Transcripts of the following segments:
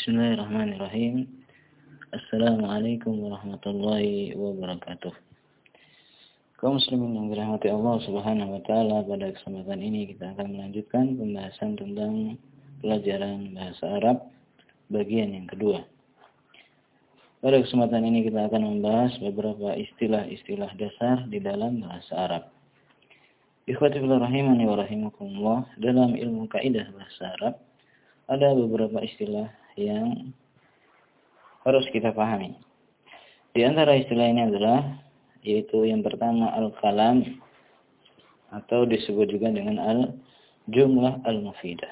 Bismillahirrahmanirrahim. Assalamualaikum warahmatullahi wabarakatuh. Kaum muslimin yang dirahmati Allah Subhanahu wa taala, pada kesempatan ini kita akan melanjutkan pembahasan tentang pelajaran bahasa Arab bagian yang kedua. Pada kesempatan ini kita akan membahas beberapa istilah-istilah dasar di dalam bahasa Arab. Ikhwatifillah rahimani wa rahimakumullah, dalam ilmu kaidah bahasa Arab ada beberapa istilah yang harus kita pahami. Di antara istilah ini adalah yaitu yang pertama al-kalam atau disebut juga dengan al-jumlah al-mufidah.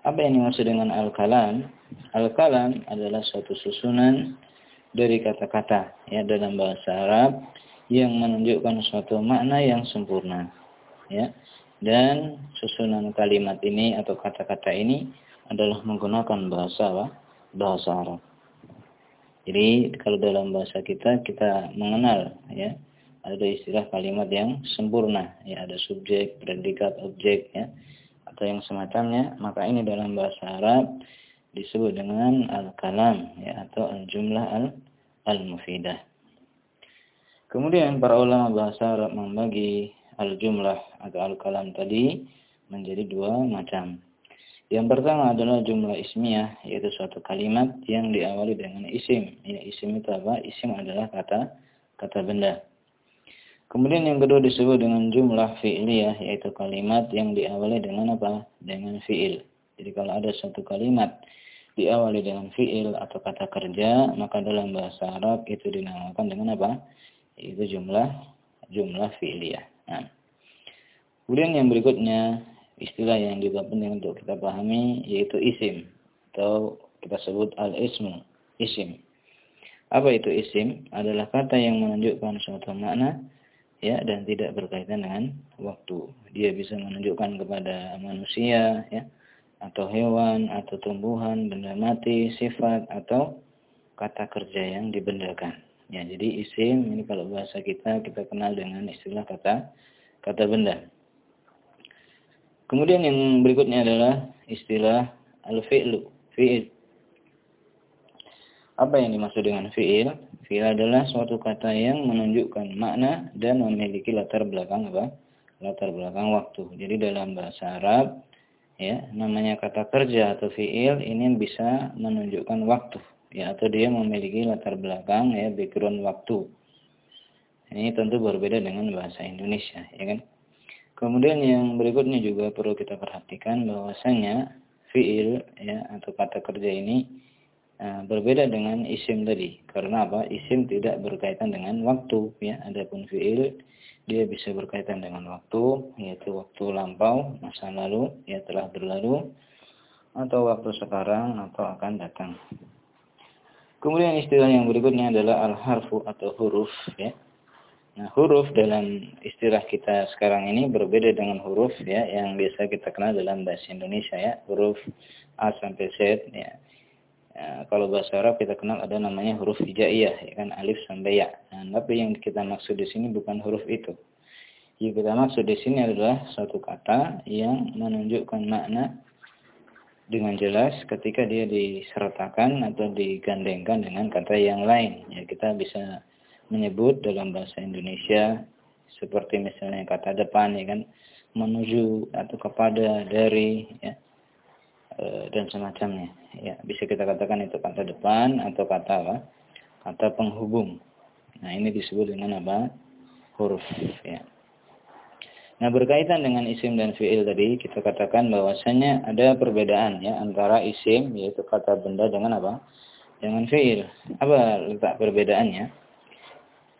Apa yang dimaksud dengan al-kalam? Al-kalam adalah suatu susunan dari kata-kata ya dalam bahasa Arab yang menunjukkan suatu makna yang sempurna. Ya. Dan susunan kalimat ini atau kata-kata ini adalah menggunakan bahasa apa? Bahasa Arab. Jadi kalau dalam bahasa kita kita mengenal ya ada istilah kalimat yang sempurna ya ada subjek, predikat, objek ya atau yang semacamnya maka ini dalam bahasa Arab disebut dengan al-kalam ya atau al-jumlah al-mufidah. Kemudian para ulama bahasa Arab membagi al-jumlah atau al-kalam tadi menjadi dua macam. Yang pertama adalah jumlah ismiyah, yaitu suatu kalimat yang diawali dengan isim. Ya, isim itu apa? Isim adalah kata kata benda. Kemudian yang kedua disebut dengan jumlah fi'liyah, yaitu kalimat yang diawali dengan apa? Dengan fi'il. Jadi kalau ada suatu kalimat diawali dengan fi'il atau kata kerja, maka dalam bahasa Arab itu dinamakan dengan apa? Itu jumlah jumlah fi'liyah. Nah. Kemudian yang berikutnya istilah yang juga penting untuk kita pahami yaitu isim atau kita sebut al-ismu, isim. Apa itu isim? Adalah kata yang menunjukkan suatu makna ya dan tidak berkaitan dengan waktu. Dia bisa menunjukkan kepada manusia ya atau hewan atau tumbuhan, benda mati, sifat atau kata kerja yang dibendakan. Ya, jadi isim ini kalau bahasa kita kita kenal dengan istilah kata kata benda. Kemudian yang berikutnya adalah istilah al-fi'lu, fi'il. Apa yang dimaksud dengan fi'il? Fi'il adalah suatu kata yang menunjukkan makna dan memiliki latar belakang apa? Latar belakang waktu. Jadi dalam bahasa Arab, ya, namanya kata kerja atau fi'il ini bisa menunjukkan waktu, ya, atau dia memiliki latar belakang, ya, background waktu. Ini tentu berbeda dengan bahasa Indonesia, ya kan? Kemudian yang berikutnya juga perlu kita perhatikan bahwasanya fiil ya atau kata kerja ini uh, berbeda dengan isim tadi. Karena apa? Isim tidak berkaitan dengan waktu ya. Adapun fiil dia bisa berkaitan dengan waktu, yaitu waktu lampau, masa lalu, ya telah berlalu, atau waktu sekarang atau akan datang. Kemudian istilah yang berikutnya adalah al-harfu atau huruf ya. Nah, huruf dalam istilah kita sekarang ini berbeda dengan huruf ya yang biasa kita kenal dalam bahasa Indonesia ya, huruf A sampai Z ya. ya kalau bahasa Arab kita kenal ada namanya huruf hijaiyah ya kan alif sampai ya. Nah, tapi yang kita maksud di sini bukan huruf itu. Yang kita maksud di sini adalah suatu kata yang menunjukkan makna dengan jelas ketika dia disertakan atau digandengkan dengan kata yang lain. Ya, kita bisa menyebut dalam bahasa Indonesia seperti misalnya kata depan ya kan menuju atau kepada dari ya e, dan semacamnya ya bisa kita katakan itu kata depan atau kata apa kata penghubung nah ini disebut dengan apa huruf ya Nah berkaitan dengan isim dan fiil tadi kita katakan bahwasanya ada perbedaan ya antara isim yaitu kata benda dengan apa? Dengan fiil. Apa letak perbedaannya?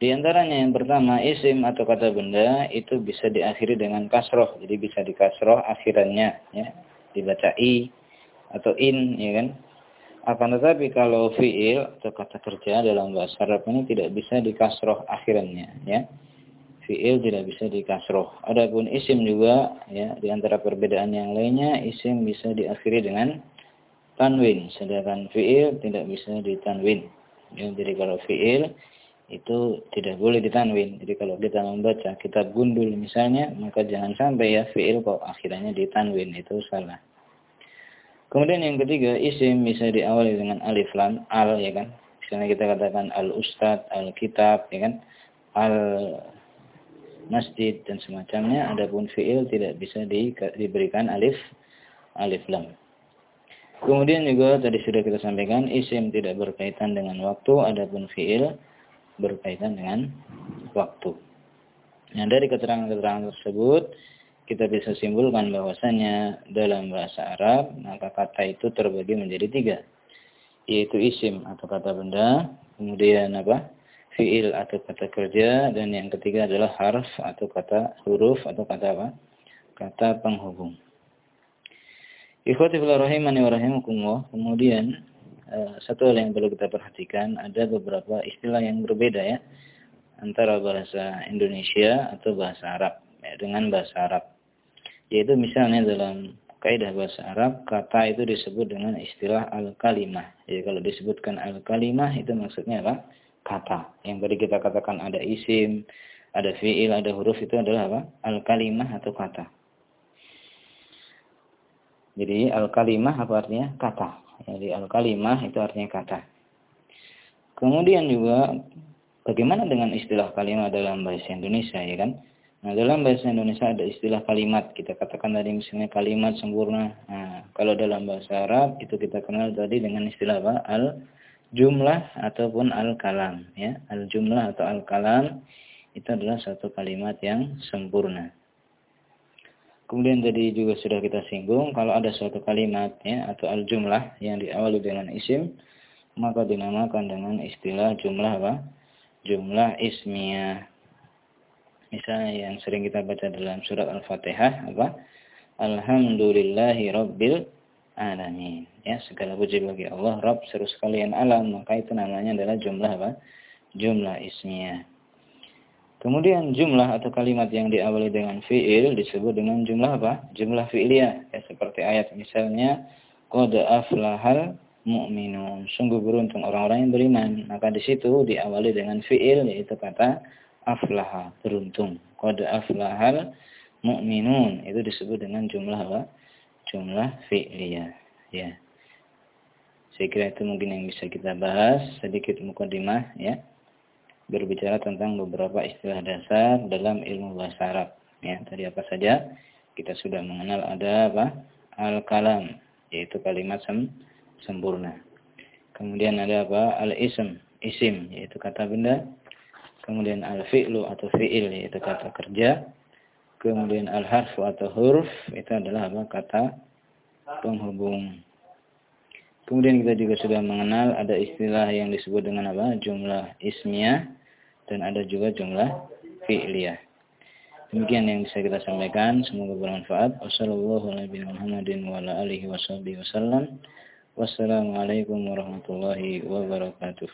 Di antaranya yang pertama, isim atau kata benda itu bisa diakhiri dengan kasroh. Jadi bisa dikasroh akhirannya. Ya. Dibaca i atau in. ya kan? Akan tetapi kalau fi'il atau kata kerja dalam bahasa Arab ini tidak bisa dikasroh akhirannya. Ya. Fi'il tidak bisa dikasroh. Adapun isim juga, ya, di antara perbedaan yang lainnya, isim bisa diakhiri dengan tanwin. Sedangkan fi'il tidak bisa ditanwin. Ya, jadi kalau fi'il itu tidak boleh ditanwin. Jadi kalau kita membaca kitab gundul misalnya, maka jangan sampai ya fi'il kok akhirnya ditanwin, itu salah. Kemudian yang ketiga, isim bisa diawali dengan alif lam, al ya kan. Misalnya kita katakan al ustad, al kitab ya kan. Al masjid dan semacamnya. Adapun fiil tidak bisa di, diberikan alif alif lam. Kemudian juga tadi sudah kita sampaikan isim tidak berkaitan dengan waktu, adapun fiil berkaitan dengan waktu. Nah, dari keterangan-keterangan tersebut kita bisa simpulkan bahwasanya dalam bahasa Arab maka kata itu terbagi menjadi tiga. Yaitu isim atau kata benda kemudian apa? Fiil atau kata kerja dan yang ketiga adalah harf atau kata huruf atau kata apa? Kata penghubung. Ikhwati rahimani wa rahimakumullah kemudian satu hal yang perlu kita perhatikan ada beberapa istilah yang berbeda ya antara bahasa Indonesia atau bahasa Arab ya, dengan bahasa Arab yaitu misalnya dalam kaidah bahasa Arab, kata itu disebut dengan istilah al-kalimah. Jadi kalau disebutkan al-kalimah itu maksudnya apa? Kata. Yang tadi kita katakan ada isim, ada fiil, ada huruf itu adalah apa? Al-kalimah atau kata. Jadi al-kalimah apa artinya? Kata. Jadi al-kalimah itu artinya kata. Kemudian juga bagaimana dengan istilah kalimat dalam bahasa Indonesia ya kan? Nah, dalam bahasa Indonesia ada istilah kalimat. Kita katakan tadi misalnya kalimat sempurna. Nah, kalau dalam bahasa Arab itu kita kenal tadi dengan istilah apa? Al jumlah ataupun al kalam ya. Al jumlah atau al kalam itu adalah satu kalimat yang sempurna. Kemudian tadi juga sudah kita singgung kalau ada suatu kalimat ya atau al jumlah yang diawali dengan isim maka dinamakan dengan istilah jumlah apa? Jumlah ismiyah. Misalnya yang sering kita baca dalam surat Al-Fatihah apa? Alhamdulillahi Rabbil Alamin. Ya, segala puji bagi Allah Rabb seru sekalian alam, maka itu namanya adalah jumlah apa? Jumlah ismiyah. Kemudian jumlah atau kalimat yang diawali dengan fi'il disebut dengan jumlah apa? Jumlah fi'liyah. Ya, seperti ayat misalnya, Qad aflahal mu'minun. Sungguh beruntung orang-orang yang beriman. Maka di situ diawali dengan fi'il, yaitu kata aflaha, beruntung. Qad aflahal mu'minun. Itu disebut dengan jumlah apa? Jumlah fi'liyah. Ya. Saya kira itu mungkin yang bisa kita bahas sedikit mukadimah ya. Berbicara tentang beberapa istilah dasar dalam ilmu bahasa Arab. Ya, tadi apa saja? Kita sudah mengenal ada apa? Al-kalam, yaitu kalimat sem sempurna. Kemudian ada apa? Al-ism, isim, yaitu kata benda kemudian al-fi'lu atau fi'il yaitu kata kerja, kemudian al-harfu atau huruf itu adalah apa? kata penghubung. Kemudian kita juga sudah mengenal ada istilah yang disebut dengan apa? jumlah ismiyah dan ada juga jumlah fi'liyah. Demikian yang bisa kita sampaikan. Semoga bermanfaat. Wassalamualaikum warahmatullahi wabarakatuh.